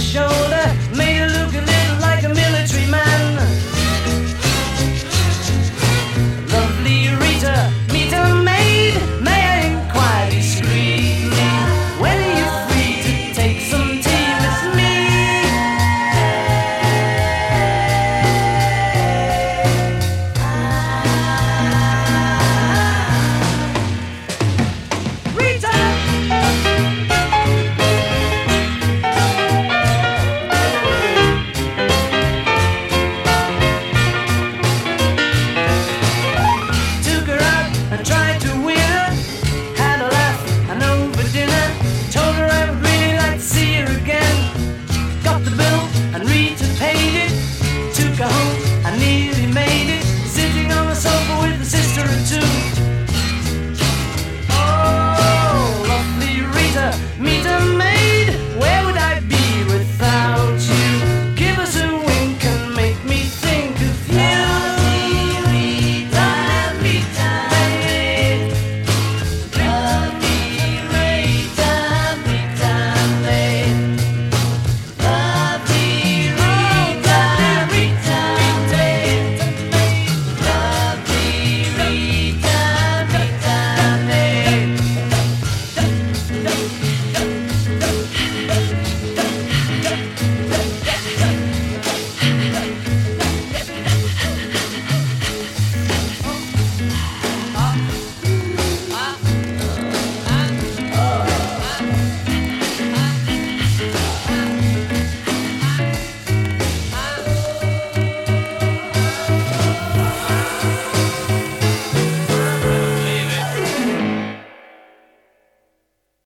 shoulder, made a